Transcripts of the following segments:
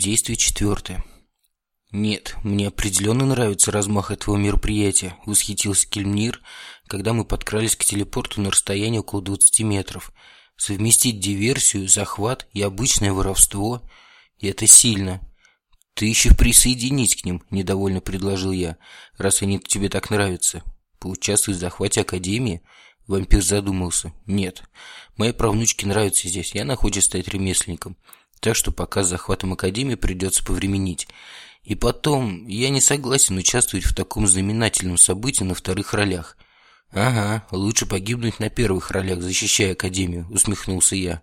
Действие четвертое. «Нет, мне определенно нравится размах этого мероприятия», – восхитился Кельмнир, когда мы подкрались к телепорту на расстоянии около 20 метров. «Совместить диверсию, захват и обычное воровство – это сильно. Ты еще присоединись к ним», – недовольно предложил я, – «раз они тебе так нравятся. Поучаствовать в захвате Академии?» Вампир задумался. «Нет, моей правнучке нравится здесь, и она хочет стать ремесленником. Так что пока с захватом Академии придется повременить». И потом, я не согласен участвовать в таком знаменательном событии на вторых ролях. Ага, лучше погибнуть на первых ролях, защищая Академию, усмехнулся я.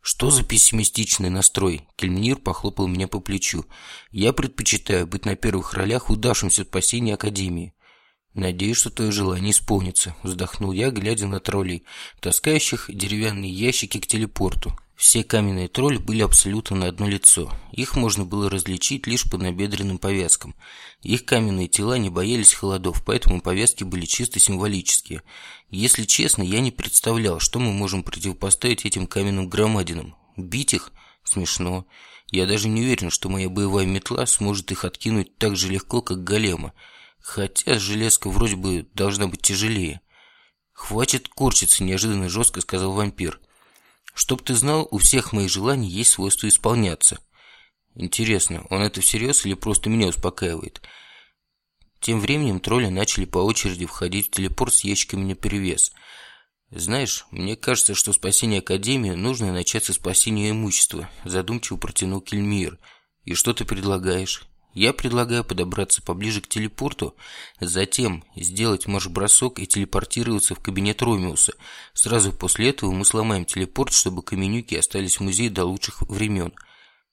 Что за пессимистичный настрой? Кельмнир похлопал меня по плечу. Я предпочитаю быть на первых ролях в удавшемся спасении Академии. «Надеюсь, что твое желание исполнится», – вздохнул я, глядя на троллей, таскающих деревянные ящики к телепорту. Все каменные тролли были абсолютно на одно лицо. Их можно было различить лишь по набедренным повязкам. Их каменные тела не боялись холодов, поэтому повязки были чисто символические. Если честно, я не представлял, что мы можем противопоставить этим каменным громадинам. Бить их? Смешно. Я даже не уверен, что моя боевая метла сможет их откинуть так же легко, как голема. Хотя железка вроде бы должна быть тяжелее. «Хватит корчиться», – неожиданно жестко сказал вампир. Чтоб ты знал, у всех моих желаний есть свойство исполняться. Интересно, он это всерьез или просто меня успокаивает? Тем временем тролли начали по очереди входить в телепорт с ящиками наперевес. «Знаешь, мне кажется, что спасение Академии нужно начать со спасения имущества», задумчиво протянул Кельмир. «И что ты предлагаешь?» Я предлагаю подобраться поближе к телепорту, затем сделать марш-бросок и телепортироваться в кабинет Ромеуса. Сразу после этого мы сломаем телепорт, чтобы каменюки остались в музее до лучших времен.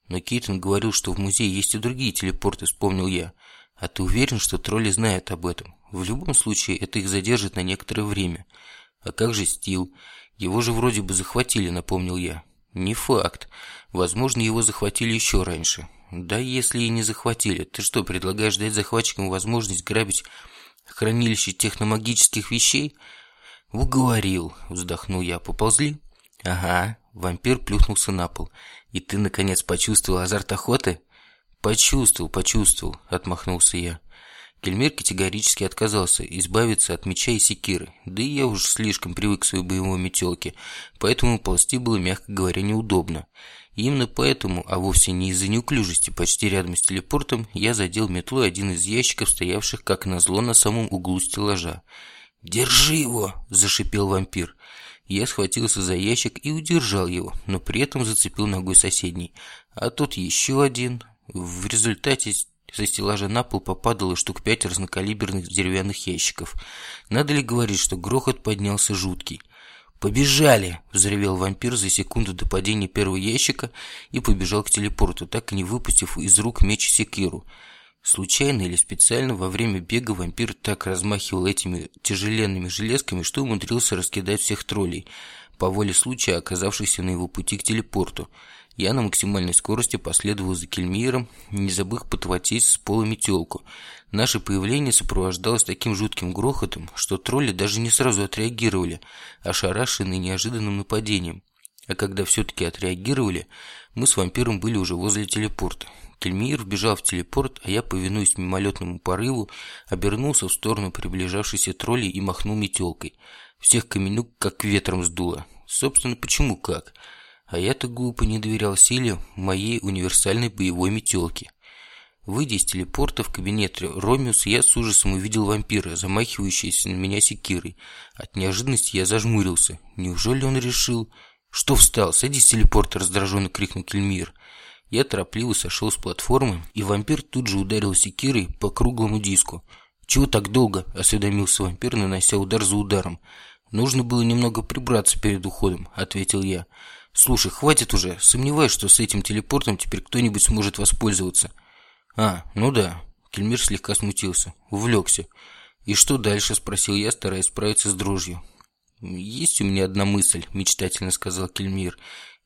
Но Кейтон говорил, что в музее есть и другие телепорты, вспомнил я. А ты уверен, что тролли знают об этом? В любом случае, это их задержит на некоторое время. А как же Стил? Его же вроде бы захватили, напомнил я. Не факт. Возможно, его захватили еще раньше. Да если и не захватили. Ты что, предлагаешь дать захватчикам возможность грабить хранилище техномагических вещей? Уговорил, вздохнул я. Поползли? Ага. Вампир плюхнулся на пол. И ты, наконец, почувствовал азарт охоты? Почувствовал, почувствовал, отмахнулся я. Кельмир категорически отказался избавиться от меча и секиры, да и я уж слишком привык к своей боевой метелке, поэтому ползти было, мягко говоря, неудобно. Именно поэтому, а вовсе не из-за неуклюжести, почти рядом с телепортом, я задел метлой один из ящиков, стоявших, как назло, на самом углу стеллажа. «Держи его!» – зашипел вампир. Я схватился за ящик и удержал его, но при этом зацепил ногой соседний. А тут еще один. В результате со стеллажа на пол попадало штук пять разнокалиберных деревянных ящиков. Надо ли говорить, что грохот поднялся жуткий. «Побежали!» – взревел вампир за секунду до падения первого ящика и побежал к телепорту, так и не выпустив из рук меч секиру. Случайно или специально во время бега вампир так размахивал этими тяжеленными железками, что умудрился раскидать всех троллей, по воле случая оказавшихся на его пути к телепорту. Я на максимальной скорости последовал за Кельмиром, не забыв подхватить с пола метелку. Наше появление сопровождалось таким жутким грохотом, что тролли даже не сразу отреагировали, ошарашенные неожиданным нападением. А когда все-таки отреагировали, мы с вампиром были уже возле телепорта. Кельмир вбежал в телепорт, а я, повинуясь мимолетному порыву, обернулся в сторону приближавшейся тролли и махнул метелкой. Всех каменюк как ветром сдуло. Собственно, почему как? А я-то глупо не доверял силе моей универсальной боевой метелки. Выйдя из телепорта в кабинет Ромеус, я с ужасом увидел вампира, замахивающегося на меня секирой. От неожиданности я зажмурился. Неужели он решил... «Что встал? Садись с телепорта!» – раздраженно крикнул Кельмир. Я торопливо сошел с платформы, и вампир тут же ударил секирой по круглому диску. «Чего так долго?» – осведомился вампир, нанося удар за ударом. «Нужно было немного прибраться перед уходом», – ответил я. Слушай, хватит уже. Сомневаюсь, что с этим телепортом теперь кто-нибудь сможет воспользоваться. А, ну да. Кельмир слегка смутился. Увлекся. И что дальше? Спросил я, стараясь справиться с дрожью. Есть у меня одна мысль, мечтательно сказал Кельмир.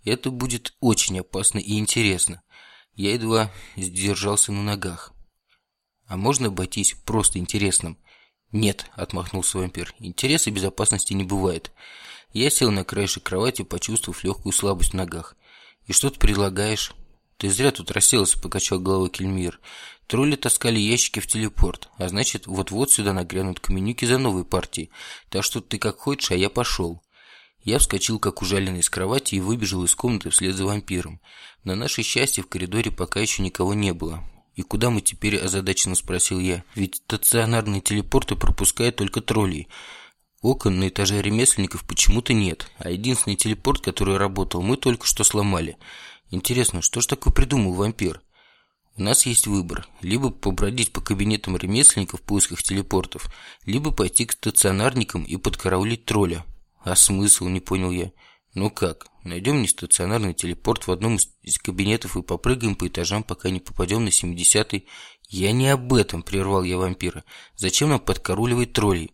Это будет очень опасно и интересно. Я едва сдержался на ногах. А можно обойтись просто интересным? Нет, отмахнулся вампир. Интереса и безопасности не бывает. Я сел на краешек кровати, почувствовав легкую слабость в ногах. «И что ты предлагаешь?» «Ты зря тут расселся», — покачал головой Кельмир. Тролли таскали ящики в телепорт, а значит, вот-вот сюда нагрянут каменюки за новой партией. Так что ты как хочешь, а я пошел. Я вскочил, как ужаленный с кровати, и выбежал из комнаты вслед за вампиром. На наше счастье в коридоре пока еще никого не было. «И куда мы теперь?» – озадаченно спросил я. «Ведь стационарные телепорты пропускают только троллей. Окон на этаже ремесленников почему-то нет, а единственный телепорт, который работал, мы только что сломали. Интересно, что ж такое придумал вампир? У нас есть выбор. Либо побродить по кабинетам ремесленников в поисках телепортов, либо пойти к стационарникам и подкараулить тролля. А смысл, не понял я. Ну как, найдем нестационарный телепорт в одном из кабинетов и попрыгаем по этажам, пока не попадем на 70-й. Я не об этом, прервал я вампира. Зачем нам подкаруливать троллей?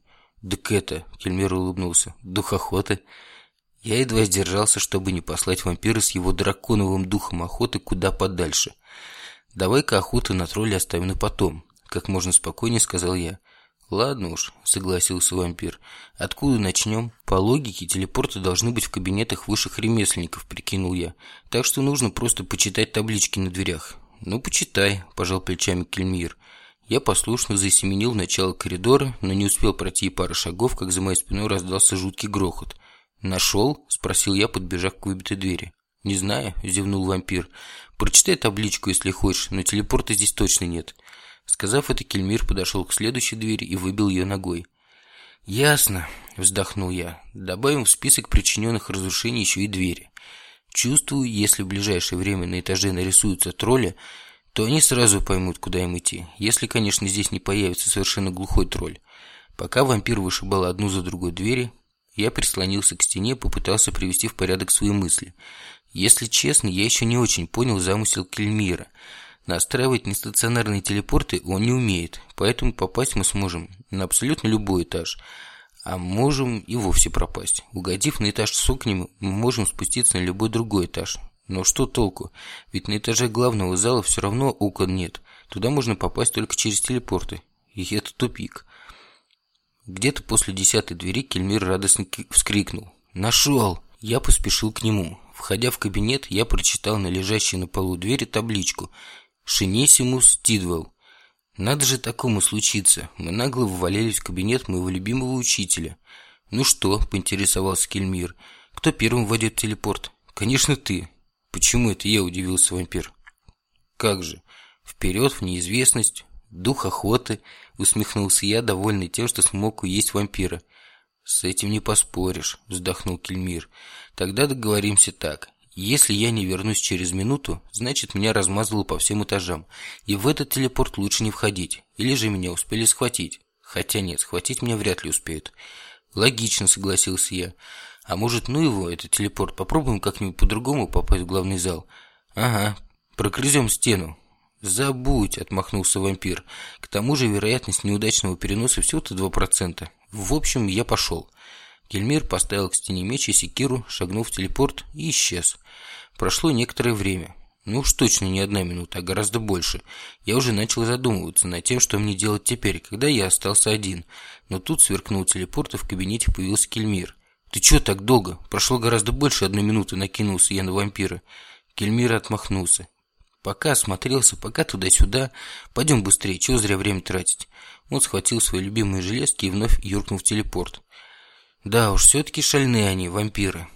«Так это...» — Кельмир улыбнулся. «Дух охоты». Я едва сдержался, чтобы не послать вампира с его драконовым духом охоты куда подальше. «Давай-ка охоту на тролля оставим на потом», — как можно спокойнее сказал я. «Ладно уж», — согласился вампир. «Откуда начнем?» «По логике, телепорты должны быть в кабинетах высших ремесленников», — прикинул я. «Так что нужно просто почитать таблички на дверях». «Ну, почитай», – пожал плечами Кельмир. Я послушно засеменил начало коридора, но не успел пройти и пары шагов, как за моей спиной раздался жуткий грохот. «Нашел?» – спросил я, подбежав к выбитой двери. «Не знаю», – зевнул вампир. «Прочитай табличку, если хочешь, но телепорта здесь точно нет». Сказав это, Кельмир подошел к следующей двери и выбил ее ногой. «Ясно», – вздохнул я. «Добавим в список причиненных разрушений еще и двери. Чувствую, если в ближайшее время на этаже нарисуются тролли, то они сразу поймут, куда им идти. Если, конечно, здесь не появится совершенно глухой тролль. Пока вампир вышибал одну за другой двери, я прислонился к стене и попытался привести в порядок свои мысли. Если честно, я еще не очень понял замысел Кельмира. Настраивать нестационарные телепорты он не умеет, поэтому попасть мы сможем на абсолютно любой этаж. А можем и вовсе пропасть. Угодив на этаж с окнами, мы можем спуститься на любой другой этаж. Но что толку? Ведь на этаже главного зала все равно окон нет. Туда можно попасть только через телепорты. И это тупик. Где-то после десятой двери Кельмир радостно вскрикнул. «Нашел!» Я поспешил к нему. Входя в кабинет, я прочитал на лежащей на полу двери табличку «Шинесимус Тидвелл». Надо же такому случиться. Мы нагло ввалились в кабинет моего любимого учителя. «Ну что?» – поинтересовался Кельмир. «Кто первым войдет в телепорт?» «Конечно, ты». «Почему это я?» – удивился вампир. «Как же? Вперед в неизвестность, дух охоты», – усмехнулся я, довольный тем, что смог уесть вампира. «С этим не поспоришь», – вздохнул Кельмир. «Тогда договоримся так. Если я не вернусь через минуту, значит меня размазало по всем этажам, и в этот телепорт лучше не входить, или же меня успели схватить. Хотя нет, схватить меня вряд ли успеют». «Логично», – согласился я. А может, ну его, этот телепорт, попробуем как-нибудь по-другому попасть в главный зал? Ага, прокрызем стену. Забудь, отмахнулся вампир. К тому же вероятность неудачного переноса всего-то 2%. В общем, я пошел. Кельмир поставил к стене меч и секиру, шагнул в телепорт и исчез. Прошло некоторое время. Ну уж точно не одна минута, а гораздо больше. Я уже начал задумываться над тем, что мне делать теперь, когда я остался один. Но тут сверкнул телепорт, и в кабинете появился Кельмир. «Ты чё так долго? Прошло гораздо больше одной минуты», — накинулся я на вампира. Кельмир отмахнулся. «Пока осмотрелся, пока туда-сюда. Пойдем быстрее, чего зря время тратить». Он схватил свои любимые железки и вновь юркнул в телепорт. «Да уж, все-таки шальные они, вампиры».